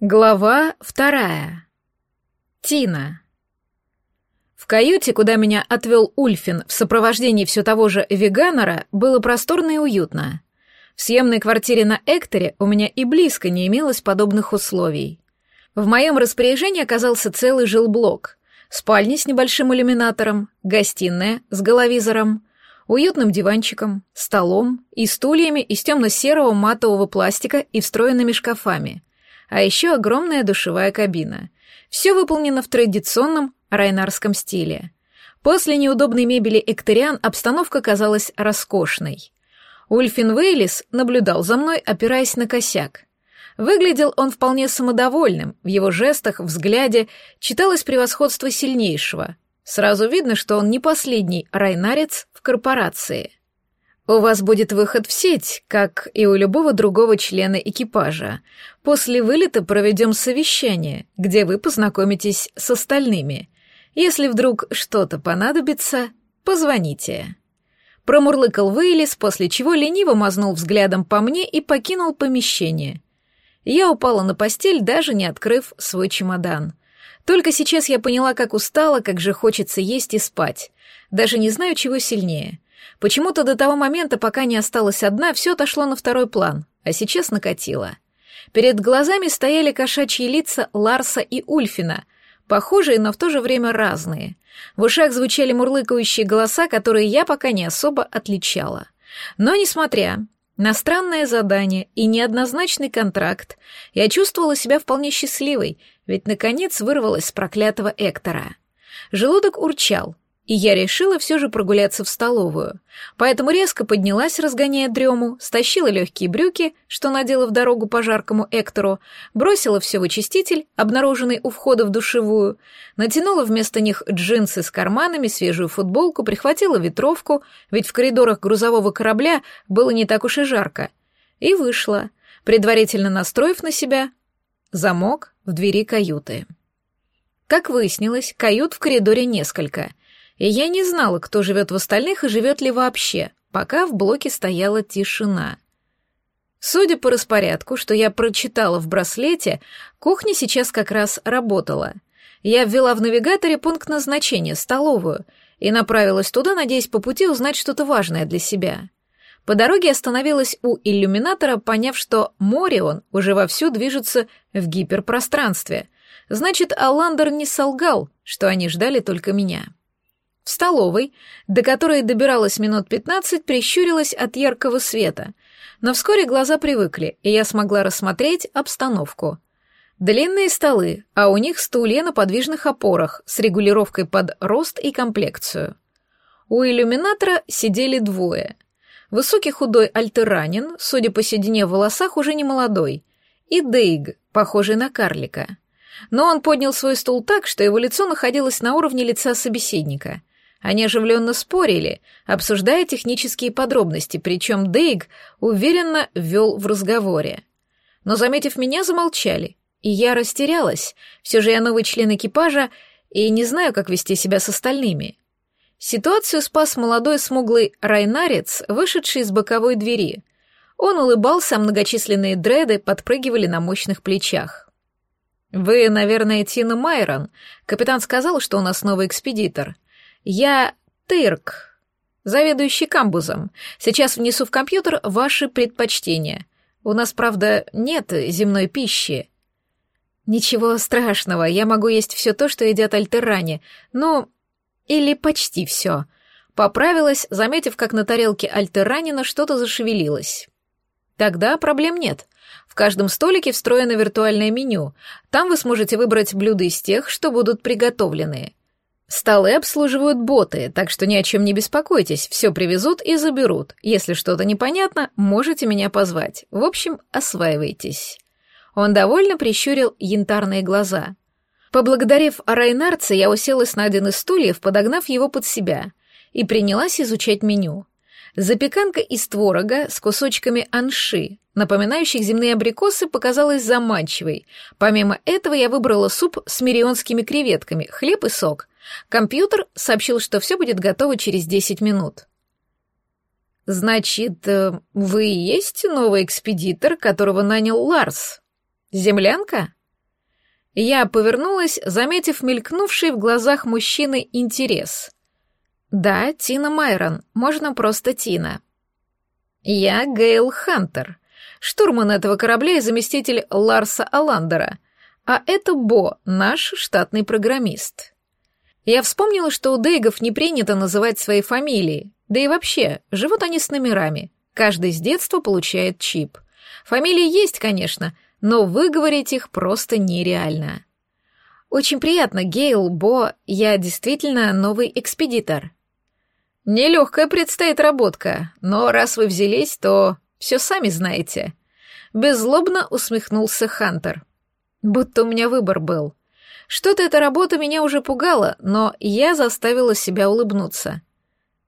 Глава вторая. Тина. В каюте, куда меня отвел Ульфин в сопровождении все того же веганера, было просторно и уютно. В съемной квартире на Экторе у меня и близко не имелось подобных условий. В моем распоряжении оказался целый жилблок. Спальня с небольшим иллюминатором, гостиная с головизором, уютным диванчиком, столом и стульями из темно-серого матового пластика и встроенными шкафами — а еще огромная душевая кабина. Все выполнено в традиционном райнарском стиле. После неудобной мебели Эктериан обстановка казалась роскошной. Ульфин Вейлис наблюдал за мной, опираясь на косяк. Выглядел он вполне самодовольным, в его жестах, взгляде читалось превосходство сильнейшего. Сразу видно, что он не последний райнарец в корпорации. У вас будет выход в сеть, как и у любого другого члена экипажа. После вылета проведем совещание, где вы познакомитесь с остальными. Если вдруг что-то понадобится, позвоните. Промурлыкал Вейлис, после чего лениво мазнул взглядом по мне и покинул помещение. Я упала на постель, даже не открыв свой чемодан. Только сейчас я поняла, как устала, как же хочется есть и спать. Даже не знаю, чего сильнее — Почему-то до того момента, пока не осталась одна, все отошло на второй план, а сейчас накатило. Перед глазами стояли кошачьи лица Ларса и Ульфина, похожие, но в то же время разные. В ушах звучали мурлыкающие голоса, которые я пока не особо отличала. Но, несмотря на странное задание и неоднозначный контракт, я чувствовала себя вполне счастливой, ведь, наконец, вырвалась с проклятого Эктора. Желудок урчал, и я решила все же прогуляться в столовую. Поэтому резко поднялась, разгоняя дрему, стащила легкие брюки, что надела в дорогу по жаркому Эктору, бросила все в очиститель, обнаруженный у входа в душевую, натянула вместо них джинсы с карманами, свежую футболку, прихватила ветровку, ведь в коридорах грузового корабля было не так уж и жарко, и вышла, предварительно настроив на себя замок в двери каюты. Как выяснилось, кают в коридоре несколько — и я не знала, кто живет в остальных и живет ли вообще, пока в блоке стояла тишина. Судя по распорядку, что я прочитала в браслете, кухня сейчас как раз работала. Я ввела в навигаторе пункт назначения — столовую, и направилась туда, надеясь по пути узнать что-то важное для себя. По дороге остановилась у иллюминатора, поняв, что Морион уже вовсю движется в гиперпространстве. Значит, Алландер не солгал, что они ждали только меня. В столовой, до которой добиралась минут пятнадцать, прищурилась от яркого света, но вскоре глаза привыкли, и я смогла рассмотреть обстановку. Длинные столы, а у них стулья на подвижных опорах с регулировкой под рост и комплекцию. У иллюминатора сидели двое. Высокий худой альтеранин, судя по седине в волосах, уже не молодой, и Дейг, похожий на карлика. Но он поднял свой стул так, что его лицо находилось на уровне лица собеседника — они оживленно спорили, обсуждая технические подробности, причем Дейг уверенно вел в разговоре. Но, заметив меня, замолчали, и я растерялась. Все же я новый член экипажа и не знаю, как вести себя с остальными. Ситуацию спас молодой смуглый райнарец, вышедший из боковой двери. Он улыбался, а многочисленные дреды подпрыгивали на мощных плечах. «Вы, наверное, Тина Майрон. Капитан сказал, что у нас новый экспедитор. Я Тырк, заведующий камбузом. Сейчас внесу в компьютер ваши предпочтения. У нас, правда, нет земной пищи. Ничего страшного, я могу есть все то, что едят альтеране. Ну, или почти все. Поправилась, заметив, как на тарелке альтеранина что-то зашевелилось. Тогда проблем нет. В каждом столике встроено виртуальное меню. Там вы сможете выбрать блюда из тех, что будут приготовлены. Столы обслуживают боты, так что ни о чем не беспокойтесь, все привезут и заберут. Если что-то непонятно, можете меня позвать. В общем, осваивайтесь». Он довольно прищурил янтарные глаза. Поблагодарив Райнарца, я уселась на один из стульев, подогнав его под себя, и принялась изучать меню. Запеканка из творога с кусочками анши, напоминающих земные абрикосы, показалась заманчивой. Помимо этого я выбрала суп с мирионскими креветками, хлеб и сок — Компьютер сообщил, что все будет готово через 10 минут. «Значит, э, вы и есть новый экспедитор, которого нанял Ларс? Землянка?» Я повернулась, заметив мелькнувший в глазах мужчины интерес. «Да, Тина Майрон, можно просто Тина». «Я Гейл Хантер, штурман этого корабля и заместитель Ларса Аландера, а это Бо, наш штатный программист». Я вспомнила, что у Дейгов не принято называть свои фамилии, да и вообще, живут они с номерами. Каждый с детства получает чип. Фамилии есть, конечно, но выговорить их просто нереально. Очень приятно, Гейл, Бо, я действительно новый экспедитор. Нелегкая предстоит работка, но раз вы взялись, то все сами знаете. Беззлобно усмехнулся Хантер. Будто у меня выбор был. Что-то эта работа меня уже пугала, но я заставила себя улыбнуться.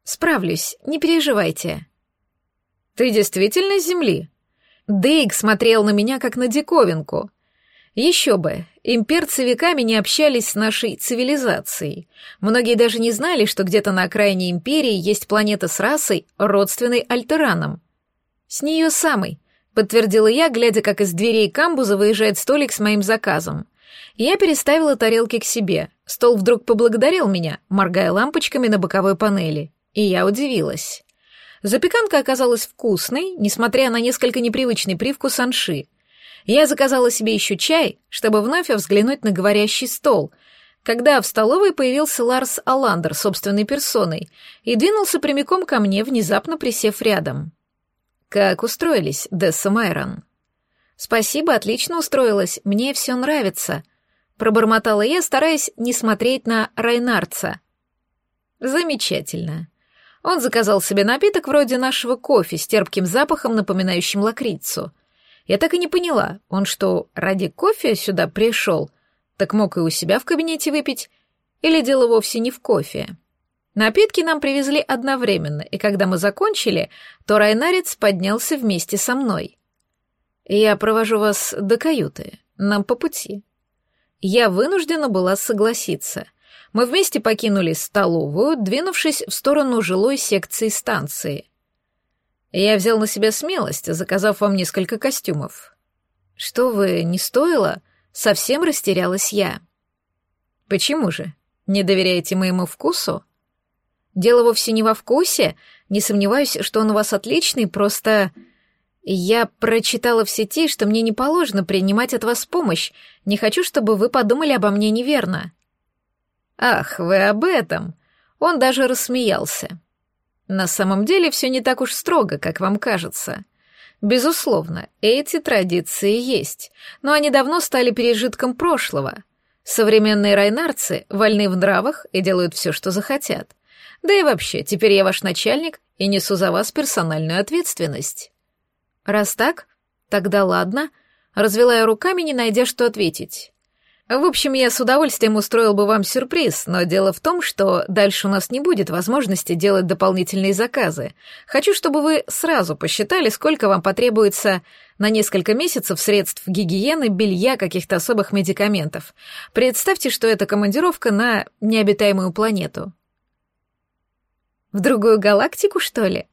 Справлюсь, не переживайте. Ты действительно с Земли? Дейк смотрел на меня как на диковинку. Еще бы, имперцы веками не общались с нашей цивилизацией. Многие даже не знали, что где-то на окраине империи есть планета с расой, родственной Альтеранам. С нее самой, подтвердила я, глядя, как из дверей камбуза выезжает столик с моим заказом. Я переставила тарелки к себе. Стол вдруг поблагодарил меня, моргая лампочками на боковой панели. И я удивилась. Запеканка оказалась вкусной, несмотря на несколько непривычный привкус анши. Я заказала себе еще чай, чтобы вновь взглянуть на говорящий стол, когда в столовой появился Ларс Аландер собственной персоной и двинулся прямиком ко мне, внезапно присев рядом. «Как устроились, Десса Майрон?» «Спасибо, отлично устроилась, мне все нравится», — пробормотала я, стараясь не смотреть на Райнарца. «Замечательно. Он заказал себе напиток вроде нашего кофе с терпким запахом, напоминающим лакрицу. Я так и не поняла, он что, ради кофе сюда пришел? Так мог и у себя в кабинете выпить? Или дело вовсе не в кофе? Напитки нам привезли одновременно, и когда мы закончили, то Райнарец поднялся вместе со мной. «Я провожу вас до каюты, нам по пути». Я вынуждена была согласиться — мы вместе покинули столовую, двинувшись в сторону жилой секции станции. Я взял на себя смелость, заказав вам несколько костюмов. Что вы, не стоило? Совсем растерялась я. Почему же? Не доверяете моему вкусу? Дело вовсе не во вкусе, не сомневаюсь, что он у вас отличный, просто... Я прочитала в сети, что мне не положено принимать от вас помощь. Не хочу, чтобы вы подумали обо мне неверно. «Ах, вы об этом!» Он даже рассмеялся. «На самом деле все не так уж строго, как вам кажется. Безусловно, эти традиции есть, но они давно стали пережитком прошлого. Современные райнарцы вольны в нравах и делают все, что захотят. Да и вообще, теперь я ваш начальник и несу за вас персональную ответственность». «Раз так, тогда ладно», — развела я руками, не найдя, что ответить. В общем, я с удовольствием устроил бы вам сюрприз, но дело в том, что дальше у нас не будет возможности делать дополнительные заказы. Хочу, чтобы вы сразу посчитали, сколько вам потребуется на несколько месяцев средств гигиены, белья, каких-то особых медикаментов. Представьте, что это командировка на необитаемую планету. В другую галактику, что ли?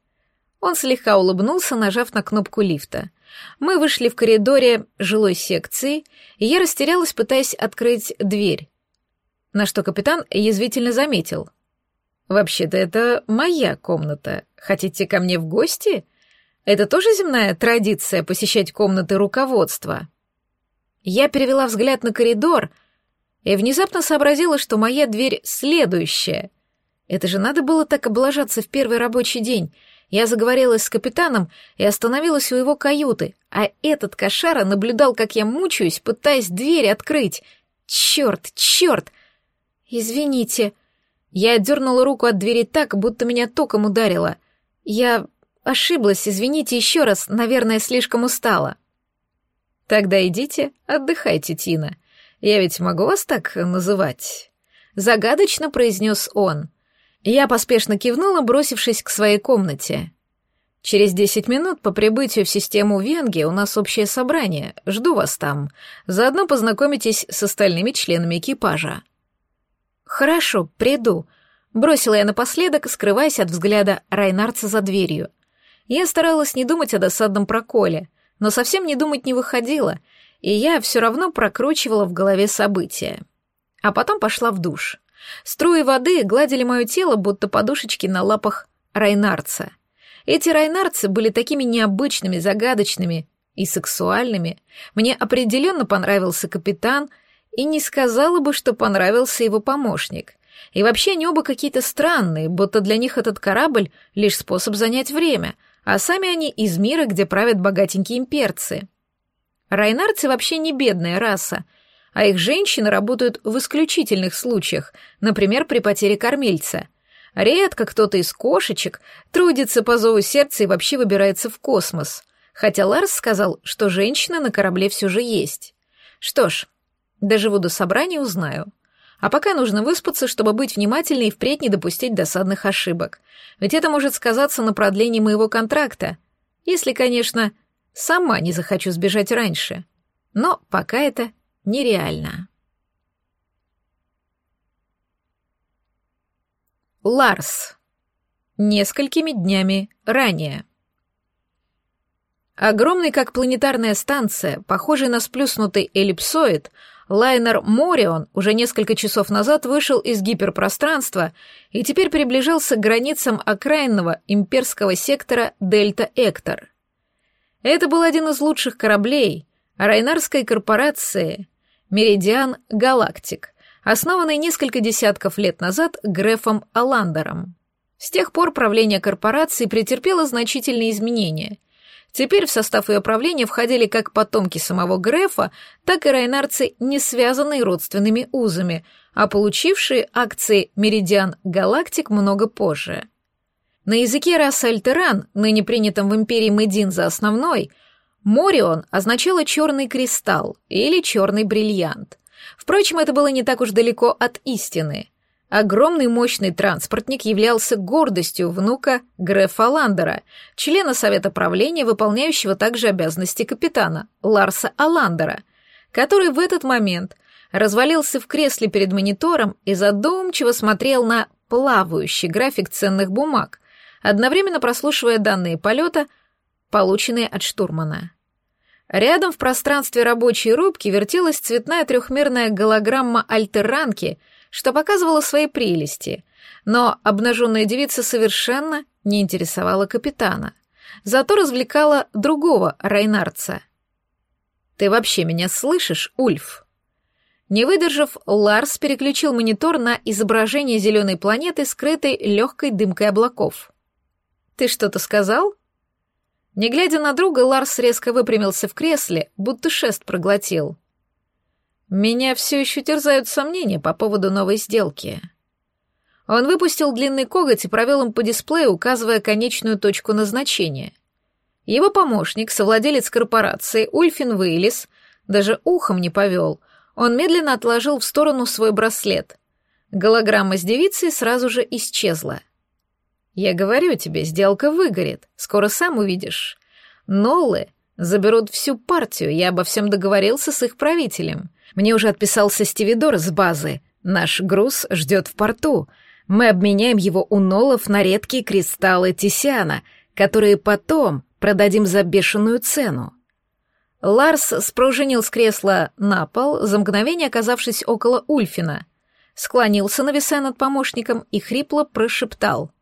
Он слегка улыбнулся, нажав на кнопку лифта. Мы вышли в коридоре жилой секции, и я растерялась, пытаясь открыть дверь. На что капитан язвительно заметил. «Вообще-то это моя комната. Хотите ко мне в гости? Это тоже земная традиция посещать комнаты руководства?» Я перевела взгляд на коридор и внезапно сообразила, что моя дверь следующая. Это же надо было так облажаться в первый рабочий день — я заговорилась с капитаном и остановилась у его каюты, а этот кошара наблюдал, как я мучаюсь, пытаясь дверь открыть. Черт, черт! Извините. Я отдернула руку от двери так, будто меня током ударило. Я ошиблась, извините еще раз, наверное, слишком устала. Тогда идите, отдыхайте, Тина. Я ведь могу вас так называть? Загадочно произнес он. Я поспешно кивнула, бросившись к своей комнате. Через десять минут по прибытию в систему Венги у нас общее собрание. Жду вас там. Заодно познакомитесь с остальными членами экипажа. Хорошо, приду. Бросила я напоследок, скрываясь от взгляда Райнарца за дверью. Я старалась не думать о досадном проколе, но совсем не думать не выходило, и я все равно прокручивала в голове события. А потом пошла в душ. Струи воды гладили мое тело, будто подушечки на лапах Райнарца. Эти райнарцы были такими необычными, загадочными и сексуальными. Мне определенно понравился капитан, и не сказала бы, что понравился его помощник. И вообще они оба какие-то странные, будто для них этот корабль — лишь способ занять время, а сами они из мира, где правят богатенькие имперцы. Райнарцы вообще не бедная раса, а их женщины работают в исключительных случаях, например, при потере кормильца. Редко кто-то из кошечек трудится по зову сердца и вообще выбирается в космос. Хотя Ларс сказал, что женщина на корабле все же есть. Что ж, доживу до собрания, узнаю. А пока нужно выспаться, чтобы быть внимательной и впредь не допустить досадных ошибок. Ведь это может сказаться на продлении моего контракта. Если, конечно, сама не захочу сбежать раньше. Но пока это нереально. Ларс. Несколькими днями ранее. Огромный, как планетарная станция, похожий на сплюснутый эллипсоид, лайнер «Морион» уже несколько часов назад вышел из гиперпространства и теперь приближался к границам окраинного имперского сектора Дельта-Эктор. Это был один из лучших кораблей Райнарской корпорации «Меридиан Галактик», основанный несколько десятков лет назад Грефом Аландером. С тех пор правление корпорации претерпело значительные изменения. Теперь в состав ее правления входили как потомки самого Грефа, так и райнарцы, не связанные родственными узами, а получившие акции «Меридиан Галактик» много позже. На языке расы Альтеран, ныне принятом в империи Медин за основной, Морион означало «черный кристалл» или «черный бриллиант». Впрочем, это было не так уж далеко от истины. Огромный мощный транспортник являлся гордостью внука Грефа Ландера, члена Совета правления, выполняющего также обязанности капитана Ларса Аландера, который в этот момент развалился в кресле перед монитором и задумчиво смотрел на плавающий график ценных бумаг, одновременно прослушивая данные полета, полученные от штурмана. Рядом в пространстве рабочей рубки вертелась цветная трехмерная голограмма альтерранки, что показывала свои прелести, но обнаженная девица совершенно не интересовала капитана, зато развлекала другого Райнарца. «Ты вообще меня слышишь, Ульф?» Не выдержав, Ларс переключил монитор на изображение зеленой планеты, скрытой легкой дымкой облаков. «Ты что-то сказал?» Не глядя на друга, Ларс резко выпрямился в кресле, будто шест проглотил. «Меня все еще терзают сомнения по поводу новой сделки». Он выпустил длинный коготь и провел им по дисплею, указывая конечную точку назначения. Его помощник, совладелец корпорации Ульфин Вейлис, даже ухом не повел. Он медленно отложил в сторону свой браслет. Голограмма с девицей сразу же исчезла. Я говорю тебе, сделка выгорит, скоро сам увидишь. Ноллы заберут всю партию, я обо всем договорился с их правителем. Мне уже отписался Стивидор с базы. Наш груз ждет в порту. Мы обменяем его у Ноллов на редкие кристаллы Тисиана, которые потом продадим за бешеную цену. Ларс спружинил с кресла на пол, за мгновение оказавшись около Ульфина. Склонился, нависая над помощником, и хрипло прошептал —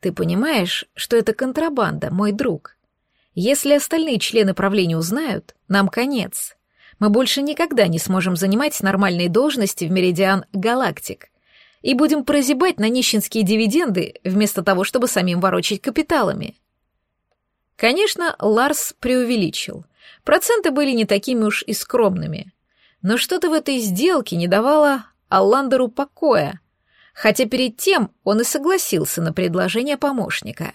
ты понимаешь, что это контрабанда, мой друг? Если остальные члены правления узнают, нам конец. Мы больше никогда не сможем занимать нормальные должности в Меридиан Галактик и будем прозябать на нищенские дивиденды вместо того, чтобы самим ворочать капиталами. Конечно, Ларс преувеличил. Проценты были не такими уж и скромными. Но что-то в этой сделке не давало Алландеру покоя, хотя перед тем он и согласился на предложение помощника.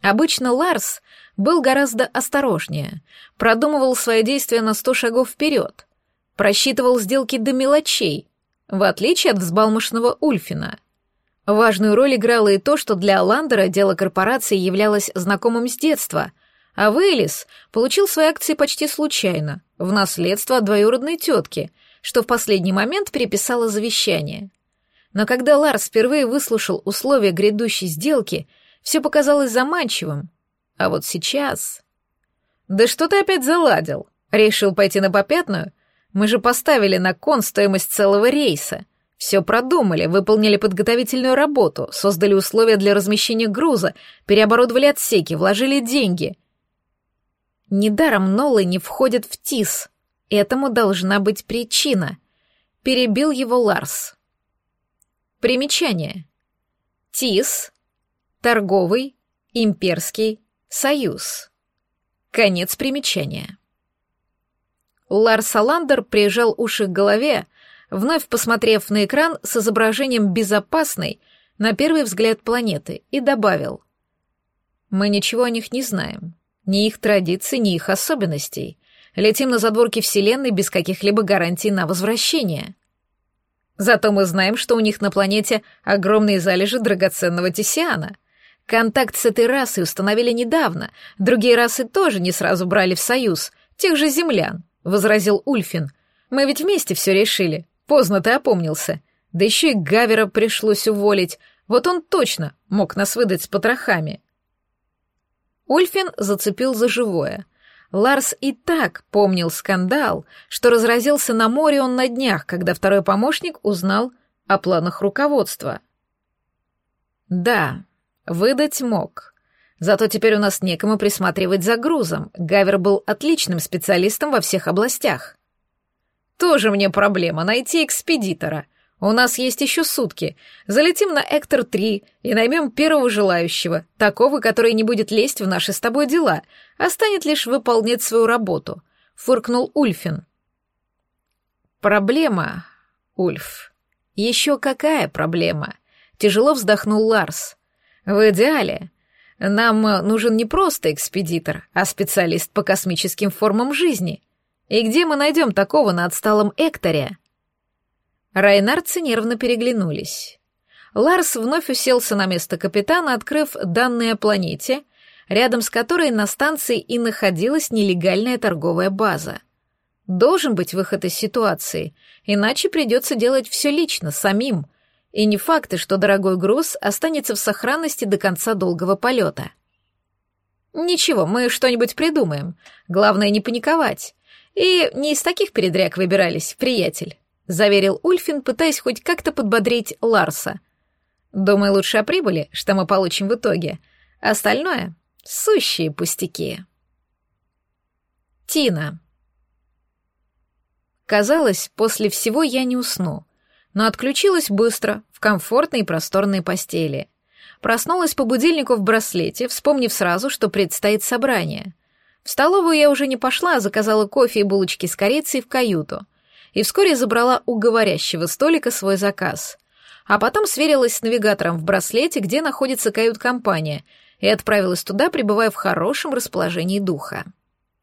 Обычно Ларс был гораздо осторожнее, продумывал свои действия на сто шагов вперед, просчитывал сделки до мелочей, в отличие от взбалмошного Ульфина. Важную роль играло и то, что для Ландера дело корпорации являлось знакомым с детства, а Вейлис получил свои акции почти случайно, в наследство от двоюродной тетки, что в последний момент переписала завещание — но когда Ларс впервые выслушал условия грядущей сделки, все показалось заманчивым. А вот сейчас... «Да что ты опять заладил?» — Решил пойти на попятную? Мы же поставили на кон стоимость целого рейса. Все продумали, выполнили подготовительную работу, создали условия для размещения груза, переоборудовали отсеки, вложили деньги. Недаром Нолы не входят в ТИС. Этому должна быть причина. Перебил его Ларс. Примечание. ТИС — торговый, имперский союз. Конец примечания. Ларс Аландер прижал уши к голове, вновь посмотрев на экран с изображением безопасной, на первый взгляд планеты, и добавил. «Мы ничего о них не знаем. Ни их традиций, ни их особенностей. Летим на задворки Вселенной без каких-либо гарантий на возвращение. Зато мы знаем, что у них на планете огромные залежи драгоценного тесиана. Контакт с этой расой установили недавно. Другие расы тоже не сразу брали в союз. Тех же землян, — возразил Ульфин. Мы ведь вместе все решили. Поздно ты опомнился. Да еще и Гавера пришлось уволить. Вот он точно мог нас выдать с потрохами. Ульфин зацепил за живое. Ларс и так помнил скандал, что разразился на море он на днях, когда второй помощник узнал о планах руководства. Да, выдать мог. Зато теперь у нас некому присматривать за грузом. Гавер был отличным специалистом во всех областях. Тоже мне проблема найти экспедитора. У нас есть еще сутки. Залетим на Эктор-3 и наймем первого желающего, такого, который не будет лезть в наши с тобой дела, а станет лишь выполнять свою работу», — фыркнул Ульфин. «Проблема, Ульф. Еще какая проблема?» — тяжело вздохнул Ларс. «В идеале нам нужен не просто экспедитор, а специалист по космическим формам жизни. И где мы найдем такого на отсталом Экторе?» Райнарцы нервно переглянулись. Ларс вновь уселся на место капитана, открыв данные о планете, рядом с которой на станции и находилась нелегальная торговая база. Должен быть выход из ситуации, иначе придется делать все лично, самим. И не факты, что дорогой груз останется в сохранности до конца долгого полета. Ничего, мы что-нибудь придумаем. Главное не паниковать. И не из таких передряг выбирались, приятель. — заверил Ульфин, пытаясь хоть как-то подбодрить Ларса. «Думаю, лучше о прибыли, что мы получим в итоге. Остальное — сущие пустяки». Тина. Казалось, после всего я не усну, но отключилась быстро, в комфортной и просторной постели. Проснулась по будильнику в браслете, вспомнив сразу, что предстоит собрание. В столовую я уже не пошла, заказала кофе и булочки с корицей в каюту и вскоре забрала у говорящего столика свой заказ. А потом сверилась с навигатором в браслете, где находится кают-компания, и отправилась туда, пребывая в хорошем расположении духа.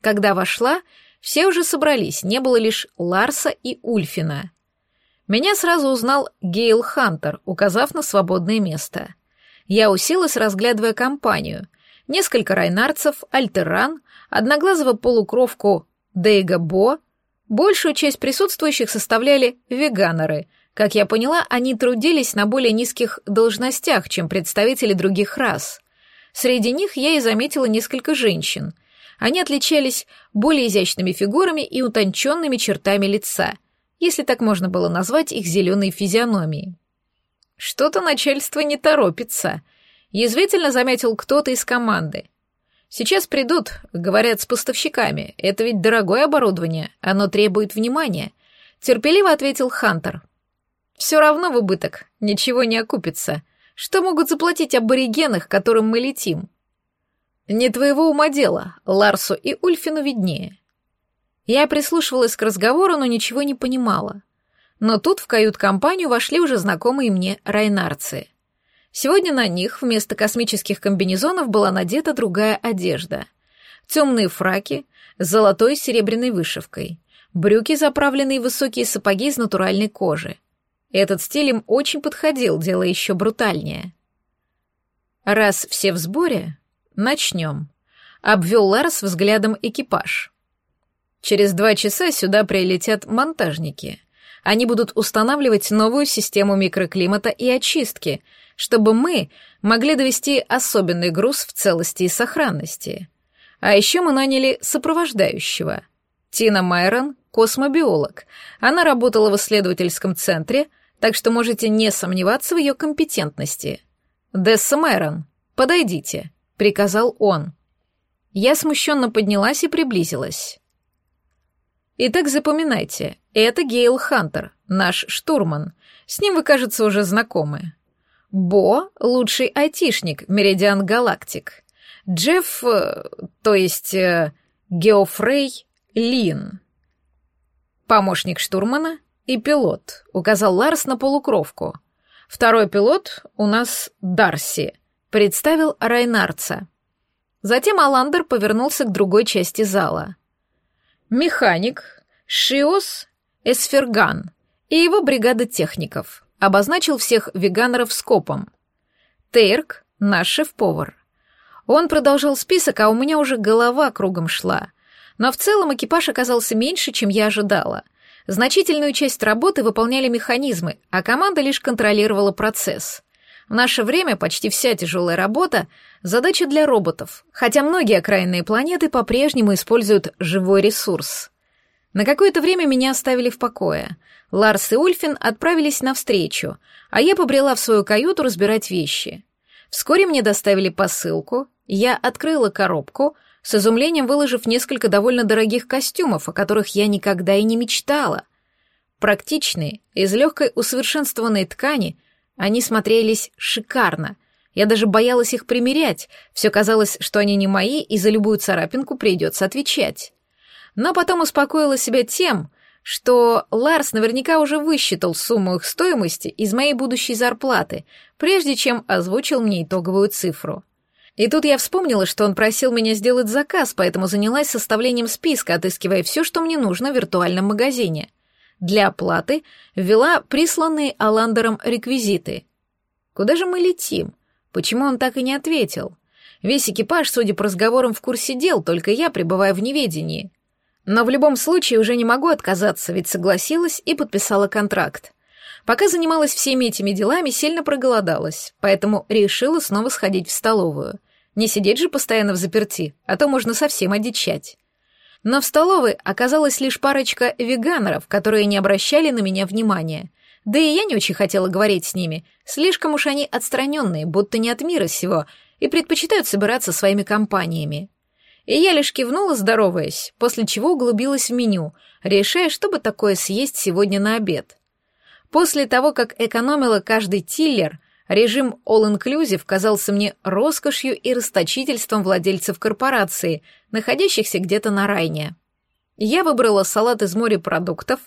Когда вошла, все уже собрались, не было лишь Ларса и Ульфина. Меня сразу узнал Гейл Хантер, указав на свободное место. Я уселась, разглядывая компанию. Несколько райнарцев, альтеран, одноглазого полукровку Дейга Бо, Большую часть присутствующих составляли веганеры. Как я поняла, они трудились на более низких должностях, чем представители других рас. Среди них я и заметила несколько женщин. Они отличались более изящными фигурами и утонченными чертами лица, если так можно было назвать их зеленой физиономией. Что-то начальство не торопится. Язвительно заметил кто-то из команды. Сейчас придут, говорят, с поставщиками. Это ведь дорогое оборудование, оно требует внимания. Терпеливо ответил Хантер. Все равно в убыток, ничего не окупится. Что могут заплатить аборигенах, которым мы летим? Не твоего ума дело, Ларсу и Ульфину виднее. Я прислушивалась к разговору, но ничего не понимала. Но тут в кают-компанию вошли уже знакомые мне райнарцы — Сегодня на них вместо космических комбинезонов была надета другая одежда. Темные фраки с золотой и серебряной вышивкой, брюки, заправленные в высокие сапоги из натуральной кожи. Этот стиль им очень подходил, делая еще брутальнее. «Раз все в сборе, начнем», — обвел Ларс взглядом экипаж. «Через два часа сюда прилетят монтажники. Они будут устанавливать новую систему микроклимата и очистки — чтобы мы могли довести особенный груз в целости и сохранности. А еще мы наняли сопровождающего. Тина Майрон — космобиолог. Она работала в исследовательском центре, так что можете не сомневаться в ее компетентности. Десса Майрон, подойдите», — приказал он. Я смущенно поднялась и приблизилась. Итак, запоминайте, это Гейл Хантер, наш штурман. С ним вы, кажется, уже знакомы. Бо — лучший айтишник, Меридиан Галактик. Джефф, э, то есть э, Геофрей Лин. Помощник штурмана и пилот, указал Ларс на полукровку. Второй пилот у нас Дарси, представил Райнарца. Затем Аландер повернулся к другой части зала. Механик Шиос Эсферган и его бригада техников обозначил всех веганеров скопом. Тейрк — наш шеф-повар. Он продолжал список, а у меня уже голова кругом шла. Но в целом экипаж оказался меньше, чем я ожидала. Значительную часть работы выполняли механизмы, а команда лишь контролировала процесс. В наше время почти вся тяжелая работа — задача для роботов, хотя многие окраинные планеты по-прежнему используют живой ресурс. На какое-то время меня оставили в покое. Ларс и Ульфин отправились навстречу, а я побрела в свою каюту разбирать вещи. Вскоре мне доставили посылку, я открыла коробку, с изумлением выложив несколько довольно дорогих костюмов, о которых я никогда и не мечтала. Практичные, из легкой усовершенствованной ткани, они смотрелись шикарно. Я даже боялась их примерять, все казалось, что они не мои, и за любую царапинку придется отвечать. Но потом успокоила себя тем, что Ларс наверняка уже высчитал сумму их стоимости из моей будущей зарплаты, прежде чем озвучил мне итоговую цифру. И тут я вспомнила, что он просил меня сделать заказ, поэтому занялась составлением списка, отыскивая все, что мне нужно в виртуальном магазине. Для оплаты ввела присланные Аландером реквизиты. Куда же мы летим? Почему он так и не ответил? Весь экипаж, судя по разговорам, в курсе дел, только я пребываю в неведении. Но в любом случае уже не могу отказаться, ведь согласилась и подписала контракт. Пока занималась всеми этими делами, сильно проголодалась, поэтому решила снова сходить в столовую. Не сидеть же постоянно в заперти, а то можно совсем одичать. Но в столовой оказалась лишь парочка веганеров, которые не обращали на меня внимания. Да и я не очень хотела говорить с ними, слишком уж они отстраненные, будто не от мира сего, и предпочитают собираться своими компаниями. И я лишь кивнула, здороваясь, после чего углубилась в меню, решая, чтобы такое съесть сегодня на обед. После того, как экономила каждый тиллер, Режим all-inclusive казался мне роскошью и расточительством владельцев корпорации, находящихся где-то на Райне. Я выбрала салат из морепродуктов,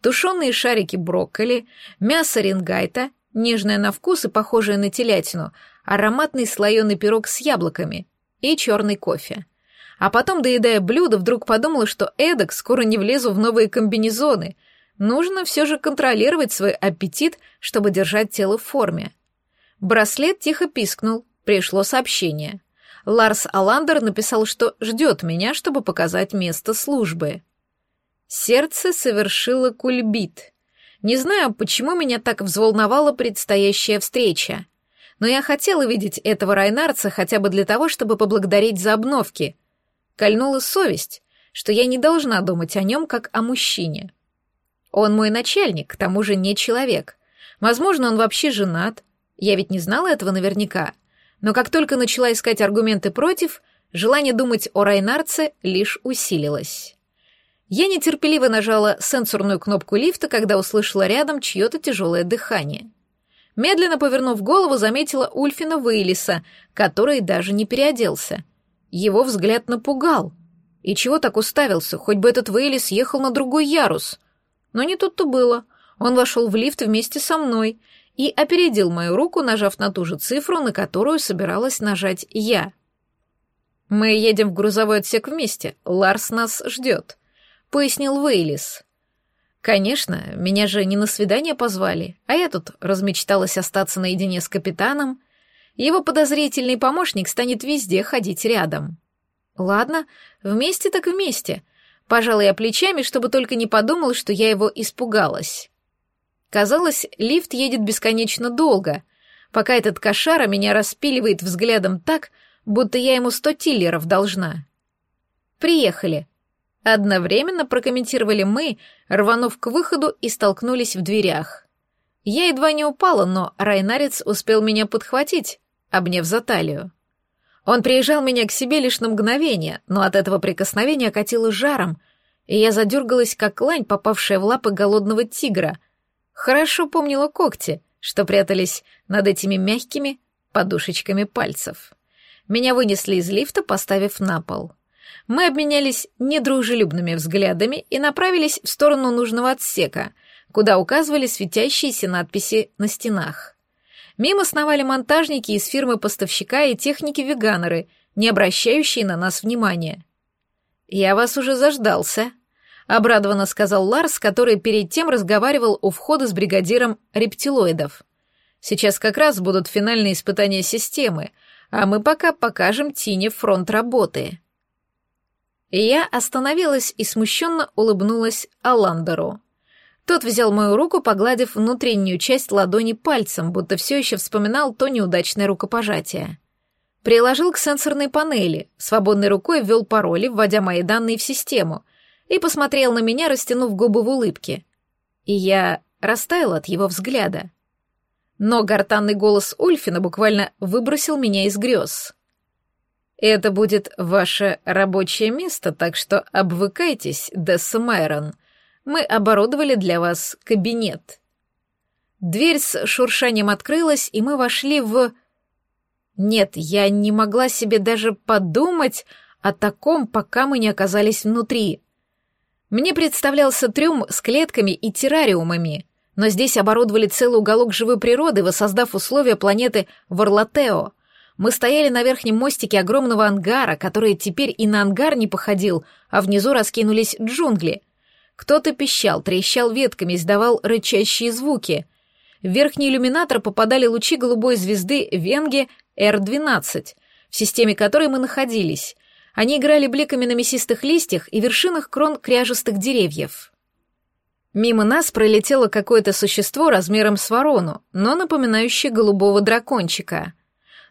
тушеные шарики брокколи, мясо рингайта, нежное на вкус и похожее на телятину, ароматный слоеный пирог с яблоками и черный кофе. А потом, доедая блюдо, вдруг подумала, что эдак скоро не влезу в новые комбинезоны. Нужно все же контролировать свой аппетит, чтобы держать тело в форме. Браслет тихо пискнул, пришло сообщение. Ларс Аландер написал, что ждет меня, чтобы показать место службы. Сердце совершило кульбит. Не знаю, почему меня так взволновала предстоящая встреча. Но я хотела видеть этого Райнарца хотя бы для того, чтобы поблагодарить за обновки. Кольнула совесть, что я не должна думать о нем как о мужчине. Он мой начальник, к тому же не человек. Возможно, он вообще женат, я ведь не знала этого наверняка. Но как только начала искать аргументы против, желание думать о Райнарце лишь усилилось. Я нетерпеливо нажала сенсорную кнопку лифта, когда услышала рядом чье-то тяжелое дыхание. Медленно повернув голову, заметила Ульфина Вейлиса, который даже не переоделся. Его взгляд напугал. И чего так уставился, хоть бы этот Вейлис ехал на другой ярус. Но не тут-то было. Он вошел в лифт вместе со мной и опередил мою руку, нажав на ту же цифру, на которую собиралась нажать я. «Мы едем в грузовой отсек вместе, Ларс нас ждет», — пояснил Вейлис. «Конечно, меня же не на свидание позвали, а я тут размечталась остаться наедине с капитаном. Его подозрительный помощник станет везде ходить рядом». «Ладно, вместе так вместе», — пожала я плечами, чтобы только не подумал, что я его испугалась. Казалось, лифт едет бесконечно долго, пока этот кошара меня распиливает взглядом так, будто я ему сто тиллеров должна. «Приехали», — Одновременно прокомментировали мы, рванув к выходу и столкнулись в дверях. Я едва не упала, но Райнарец успел меня подхватить, обняв за талию. Он приезжал меня к себе лишь на мгновение, но от этого прикосновения окатило жаром, и я задергалась, как лань, попавшая в лапы голодного тигра. Хорошо помнила когти, что прятались над этими мягкими подушечками пальцев. Меня вынесли из лифта, поставив на пол. Мы обменялись недружелюбными взглядами и направились в сторону нужного отсека, куда указывали светящиеся надписи на стенах. Мимо сновали монтажники из фирмы-поставщика и техники-веганеры, не обращающие на нас внимания. «Я вас уже заждался», — обрадованно сказал Ларс, который перед тем разговаривал у входа с бригадиром рептилоидов. «Сейчас как раз будут финальные испытания системы, а мы пока покажем Тине фронт работы». Я остановилась и смущенно улыбнулась Аландеру. Тот взял мою руку, погладив внутреннюю часть ладони пальцем, будто все еще вспоминал то неудачное рукопожатие. Приложил к сенсорной панели, свободной рукой ввел пароли, вводя мои данные в систему, и посмотрел на меня, растянув губы в улыбке. И я растаял от его взгляда. Но гортанный голос Ульфина буквально выбросил меня из грез. Это будет ваше рабочее место, так что обвыкайтесь, Десса Майрон. Мы оборудовали для вас кабинет. Дверь с шуршанием открылась, и мы вошли в... Нет, я не могла себе даже подумать о таком, пока мы не оказались внутри. Мне представлялся трюм с клетками и террариумами, но здесь оборудовали целый уголок живой природы, воссоздав условия планеты Варлатео — мы стояли на верхнем мостике огромного ангара, который теперь и на ангар не походил, а внизу раскинулись джунгли. Кто-то пищал, трещал ветками, издавал рычащие звуки. В верхний иллюминатор попадали лучи голубой звезды Венге Р-12, в системе которой мы находились. Они играли бликами на мясистых листьях и вершинах крон кряжестых деревьев. Мимо нас пролетело какое-то существо размером с ворону, но напоминающее голубого дракончика —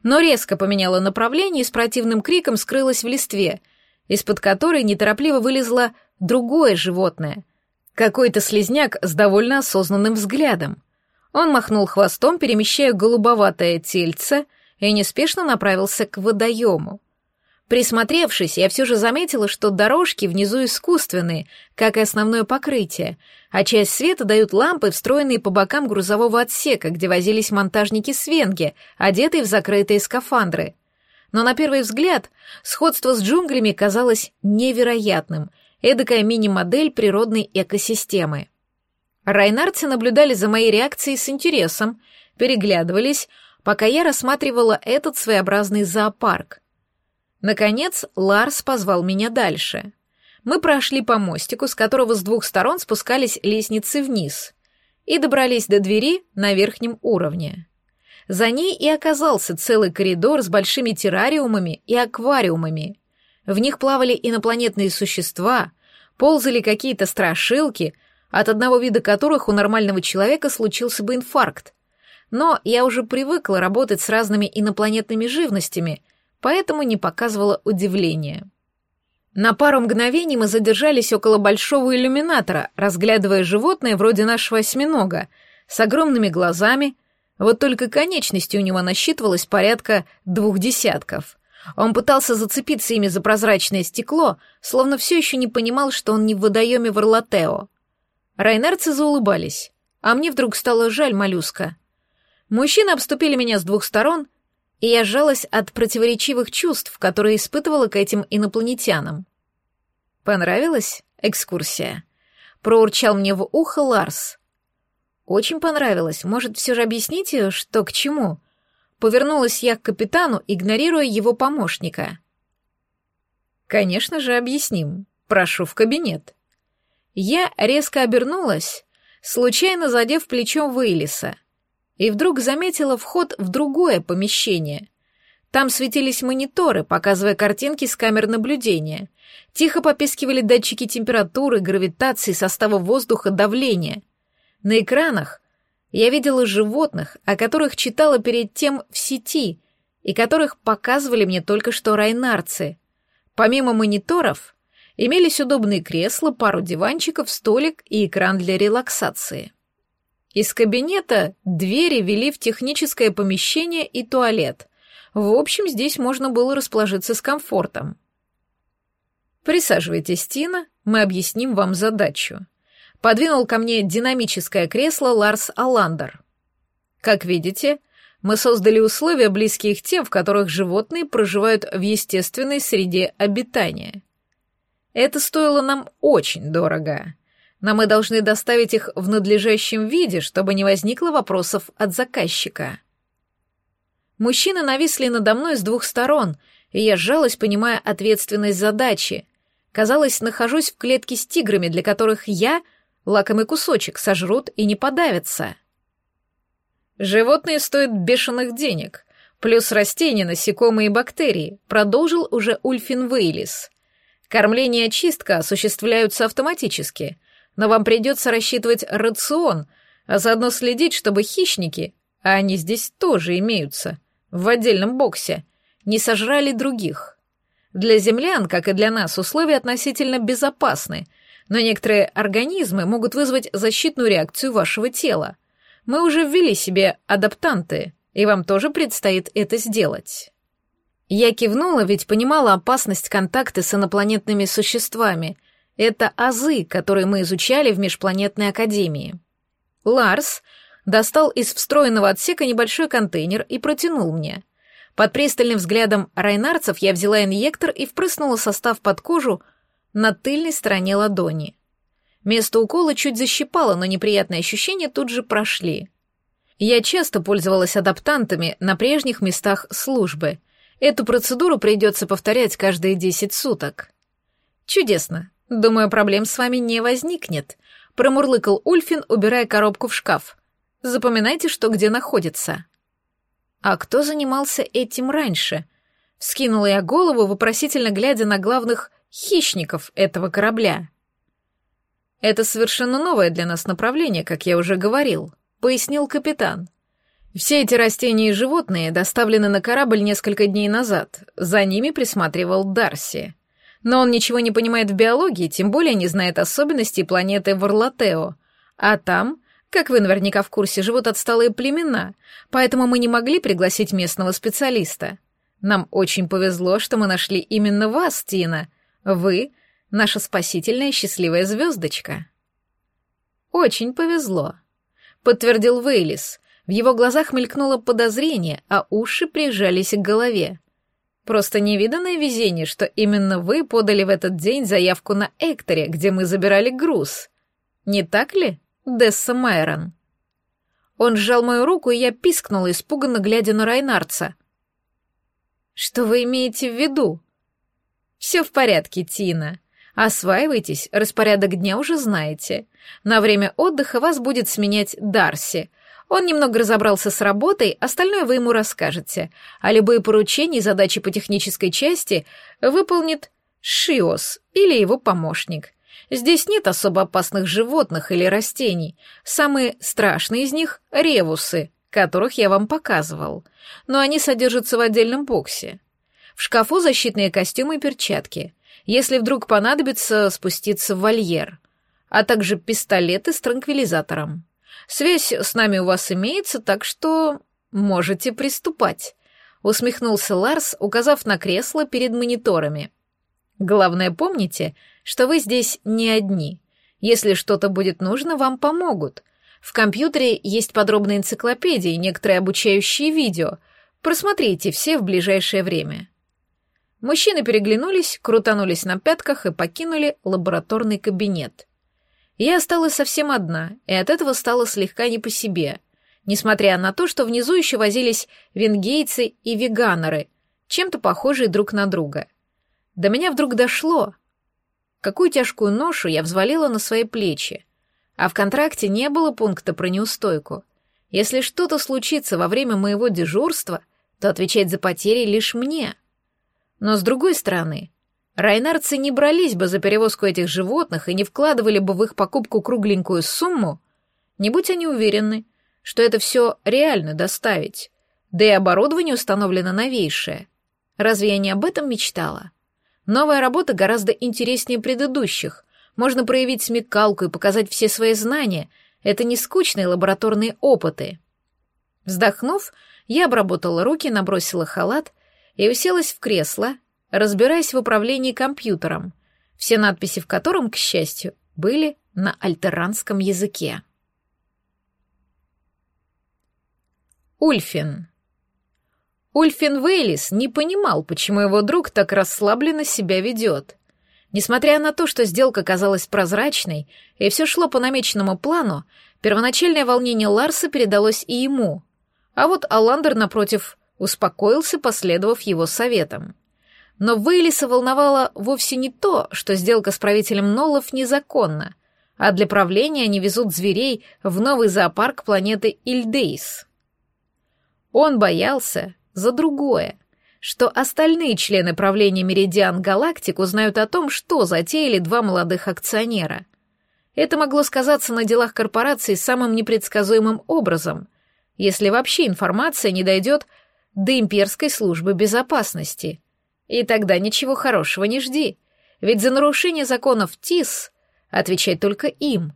но резко поменяла направление и с противным криком скрылась в листве, из-под которой неторопливо вылезло другое животное. Какой-то слезняк с довольно осознанным взглядом. Он махнул хвостом, перемещая голубоватое тельце, и неспешно направился к водоему. Присмотревшись, я все же заметила, что дорожки внизу искусственные, как и основное покрытие, а часть света дают лампы, встроенные по бокам грузового отсека, где возились монтажники Свенги, одетые в закрытые скафандры. Но на первый взгляд сходство с джунглями казалось невероятным, эдакая мини-модель природной экосистемы. Райнарцы наблюдали за моей реакцией с интересом, переглядывались, пока я рассматривала этот своеобразный зоопарк. Наконец, Ларс позвал меня дальше. Мы прошли по мостику, с которого с двух сторон спускались лестницы вниз, и добрались до двери на верхнем уровне. За ней и оказался целый коридор с большими террариумами и аквариумами. В них плавали инопланетные существа, ползали какие-то страшилки, от одного вида которых у нормального человека случился бы инфаркт. Но я уже привыкла работать с разными инопланетными живностями, поэтому не показывала удивления. На пару мгновений мы задержались около большого иллюминатора, разглядывая животное вроде нашего осьминога, с огромными глазами, вот только конечности у него насчитывалось порядка двух десятков. Он пытался зацепиться ими за прозрачное стекло, словно все еще не понимал, что он не в водоеме Варлатео. Райнерцы заулыбались, а мне вдруг стало жаль моллюска. Мужчины обступили меня с двух сторон — и я сжалась от противоречивых чувств, которые испытывала к этим инопланетянам. «Понравилась экскурсия?» — проурчал мне в ухо Ларс. «Очень понравилось. Может, все же объясните, что к чему?» Повернулась я к капитану, игнорируя его помощника. «Конечно же, объясним. Прошу в кабинет». Я резко обернулась, случайно задев плечом Вейлиса — и вдруг заметила вход в другое помещение. Там светились мониторы, показывая картинки с камер наблюдения. Тихо попискивали датчики температуры, гравитации, состава воздуха, давления. На экранах я видела животных, о которых читала перед тем в сети, и которых показывали мне только что райнарцы. Помимо мониторов, Имелись удобные кресла, пару диванчиков, столик и экран для релаксации. Из кабинета двери вели в техническое помещение и туалет. В общем, здесь можно было расположиться с комфортом. «Присаживайтесь, Тина, мы объясним вам задачу», — подвинул ко мне динамическое кресло Ларс Аландер. «Как видите, мы создали условия, близкие к тем, в которых животные проживают в естественной среде обитания. Это стоило нам очень дорого» но мы должны доставить их в надлежащем виде, чтобы не возникло вопросов от заказчика. Мужчины нависли надо мной с двух сторон, и я сжалась, понимая ответственность задачи. Казалось, нахожусь в клетке с тиграми, для которых я — лакомый кусочек, сожрут и не подавятся. Животные стоят бешеных денег, плюс растения, насекомые и бактерии, продолжил уже Ульфин Вейлис. Кормление и очистка осуществляются автоматически — но вам придется рассчитывать рацион, а заодно следить, чтобы хищники, а они здесь тоже имеются, в отдельном боксе, не сожрали других. Для землян, как и для нас, условия относительно безопасны, но некоторые организмы могут вызвать защитную реакцию вашего тела. Мы уже ввели себе адаптанты, и вам тоже предстоит это сделать. Я кивнула, ведь понимала опасность контакта с инопланетными существами — это азы, которые мы изучали в Межпланетной Академии. Ларс достал из встроенного отсека небольшой контейнер и протянул мне. Под пристальным взглядом райнарцев я взяла инъектор и впрыснула состав под кожу на тыльной стороне ладони. Место укола чуть защипало, но неприятные ощущения тут же прошли. Я часто пользовалась адаптантами на прежних местах службы. Эту процедуру придется повторять каждые десять суток. Чудесно. «Думаю, проблем с вами не возникнет», — промурлыкал Ульфин, убирая коробку в шкаф. «Запоминайте, что где находится». «А кто занимался этим раньше?» Вскинула я голову, вопросительно глядя на главных хищников этого корабля. «Это совершенно новое для нас направление, как я уже говорил», — пояснил капитан. «Все эти растения и животные доставлены на корабль несколько дней назад. За ними присматривал Дарси но он ничего не понимает в биологии, тем более не знает особенностей планеты Варлатео. А там, как вы наверняка в курсе, живут отсталые племена, поэтому мы не могли пригласить местного специалиста. Нам очень повезло, что мы нашли именно вас, Тина. Вы — наша спасительная счастливая звездочка. Очень повезло, — подтвердил Вейлис. В его глазах мелькнуло подозрение, а уши прижались к голове. Просто невиданное везение, что именно вы подали в этот день заявку на Экторе, где мы забирали груз. Не так ли, Десса Майрон?» Он сжал мою руку, и я пискнула, испуганно глядя на Райнарца. «Что вы имеете в виду?» «Все в порядке, Тина. Осваивайтесь, распорядок дня уже знаете. На время отдыха вас будет сменять Дарси, он немного разобрался с работой, остальное вы ему расскажете, а любые поручения и задачи по технической части выполнит Шиос или его помощник. Здесь нет особо опасных животных или растений. Самые страшные из них — ревусы, которых я вам показывал. Но они содержатся в отдельном боксе. В шкафу защитные костюмы и перчатки. Если вдруг понадобится спуститься в вольер. А также пистолеты с транквилизатором. Связь с нами у вас имеется, так что можете приступать», — усмехнулся Ларс, указав на кресло перед мониторами. «Главное, помните, что вы здесь не одни. Если что-то будет нужно, вам помогут. В компьютере есть подробные энциклопедии некоторые обучающие видео. Просмотрите все в ближайшее время». Мужчины переглянулись, крутанулись на пятках и покинули лабораторный кабинет. Я осталась совсем одна, и от этого стало слегка не по себе, несмотря на то, что внизу еще возились венгейцы и веганеры, чем-то похожие друг на друга. До меня вдруг дошло. Какую тяжкую ношу я взвалила на свои плечи. А в контракте не было пункта про неустойку. Если что-то случится во время моего дежурства, то отвечать за потери лишь мне. Но с другой стороны, Райнарцы не брались бы за перевозку этих животных и не вкладывали бы в их покупку кругленькую сумму, не будь они уверены, что это все реально доставить. Да и оборудование установлено новейшее. Разве я не об этом мечтала? Новая работа гораздо интереснее предыдущих. Можно проявить смекалку и показать все свои знания. Это не скучные лабораторные опыты. Вздохнув, я обработала руки, набросила халат и уселась в кресло, разбираясь в управлении компьютером, все надписи в котором, к счастью, были на альтеранском языке. Ульфин. Ульфин Вейлис не понимал, почему его друг так расслабленно себя ведет. Несмотря на то, что сделка казалась прозрачной, и все шло по намеченному плану, первоначальное волнение Ларса передалось и ему. А вот Аландер, напротив, успокоился, последовав его советам. Но Вейлиса волновало вовсе не то, что сделка с правителем Ноллов незаконна, а для правления они везут зверей в новый зоопарк планеты Ильдейс. Он боялся, за другое, что остальные члены правления Меридиан Галактик узнают о том, что затеяли два молодых акционера. Это могло сказаться на делах корпорации самым непредсказуемым образом, если вообще информация не дойдет до имперской службы безопасности. И тогда ничего хорошего не жди, ведь за нарушение законов ТИС отвечать только им.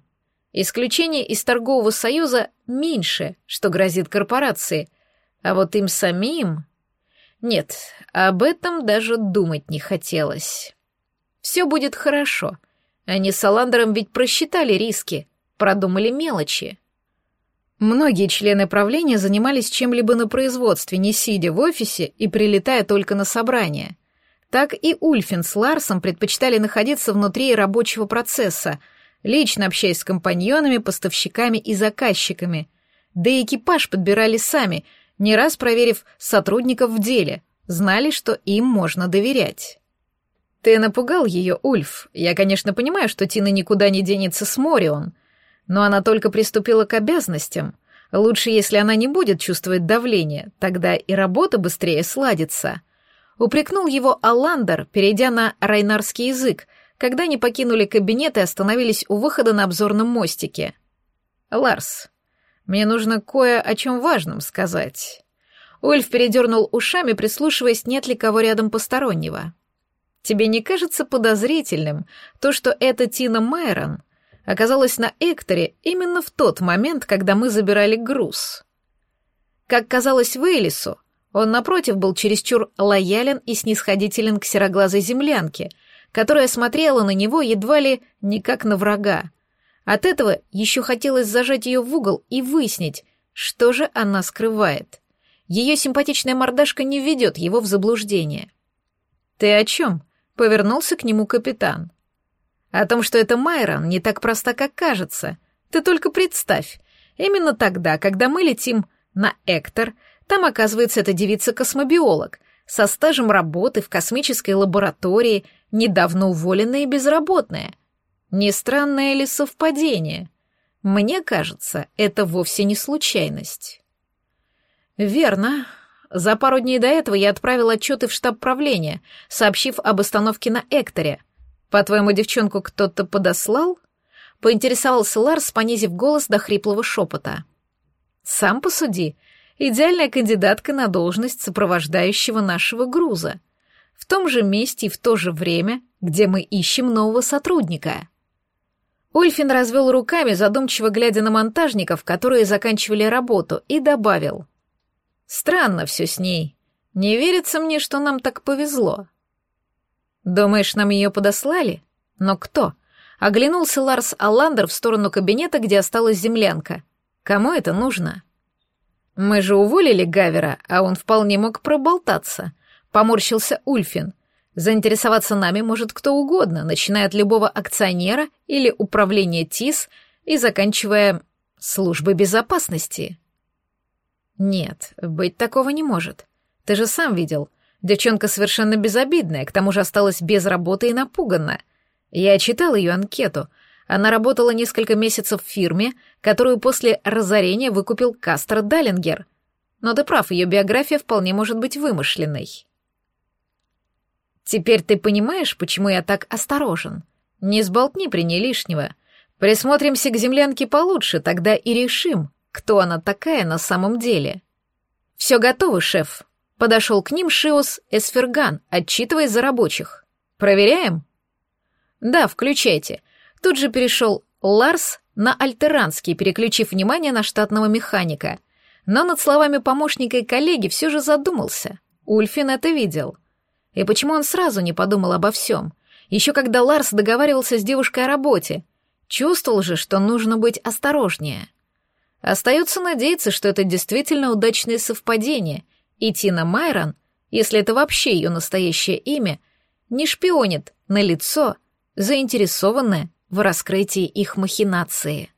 Исключение из торгового союза меньше, что грозит корпорации, а вот им самим... Нет, об этом даже думать не хотелось. Все будет хорошо. Они с Аландером ведь просчитали риски, продумали мелочи. Многие члены правления занимались чем-либо на производстве, не сидя в офисе и прилетая только на собрания. Так и Ульфин с Ларсом предпочитали находиться внутри рабочего процесса, лично общаясь с компаньонами, поставщиками и заказчиками. Да и экипаж подбирали сами — не раз проверив сотрудников в деле, знали, что им можно доверять. «Ты напугал ее, Ульф. Я, конечно, понимаю, что Тина никуда не денется с Морион, но она только приступила к обязанностям. Лучше, если она не будет чувствовать давление, тогда и работа быстрее сладится». Упрекнул его Аландер, перейдя на райнарский язык, когда они покинули кабинет и остановились у выхода на обзорном мостике. «Ларс, мне нужно кое о чем важном сказать». Ульф передернул ушами, прислушиваясь, нет ли кого рядом постороннего. «Тебе не кажется подозрительным то, что эта Тина Майрон оказалась на Экторе именно в тот момент, когда мы забирали груз?» Как казалось Вейлису, он, напротив, был чересчур лоялен и снисходителен к сероглазой землянке, которая смотрела на него едва ли не как на врага, от этого еще хотелось зажать ее в угол и выяснить, что же она скрывает. Ее симпатичная мордашка не введет его в заблуждение. «Ты о чем?» — повернулся к нему капитан. «О том, что эта Майрон не так проста, как кажется. Ты только представь. Именно тогда, когда мы летим на Эктор, там, оказывается, эта девица-космобиолог, со стажем работы в космической лаборатории, недавно уволенная и безработная — не странное ли совпадение? Мне кажется, это вовсе не случайность. Верно. За пару дней до этого я отправил отчеты в штаб правления, сообщив об остановке на Экторе. По-твоему, девчонку кто-то подослал? Поинтересовался Ларс, понизив голос до хриплого шепота. Сам посуди. Идеальная кандидатка на должность сопровождающего нашего груза. В том же месте и в то же время, где мы ищем нового сотрудника. Ульфин развел руками, задумчиво глядя на монтажников, которые заканчивали работу, и добавил. «Странно все с ней. Не верится мне, что нам так повезло». «Думаешь, нам ее подослали? Но кто?» Оглянулся Ларс Алландер в сторону кабинета, где осталась землянка. «Кому это нужно?» «Мы же уволили Гавера, а он вполне мог проболтаться», — поморщился Ульфин — Заинтересоваться нами может кто угодно, начиная от любого акционера или управления ТИС и заканчивая службой безопасности. Нет, быть такого не может. Ты же сам видел. Девчонка совершенно безобидная, к тому же осталась без работы и напугана. Я читал ее анкету. Она работала несколько месяцев в фирме, которую после разорения выкупил Кастер Даллингер. Но ты прав, ее биография вполне может быть вымышленной. Теперь ты понимаешь, почему я так осторожен? Не сболтни при ней лишнего. Присмотримся к землянке получше, тогда и решим, кто она такая на самом деле. Все готово, шеф. Подошел к ним Шиос Эсферган, отчитываясь за рабочих. Проверяем? Да, включайте. Тут же перешел Ларс на альтеранский, переключив внимание на штатного механика. Но над словами помощника и коллеги все же задумался. Ульфин это видел. И почему он сразу не подумал обо всем? Еще когда Ларс договаривался с девушкой о работе. Чувствовал же, что нужно быть осторожнее. Остается надеяться, что это действительно удачное совпадение, и Тина Майрон, если это вообще ее настоящее имя, не шпионит на лицо, заинтересованное в раскрытии их махинации.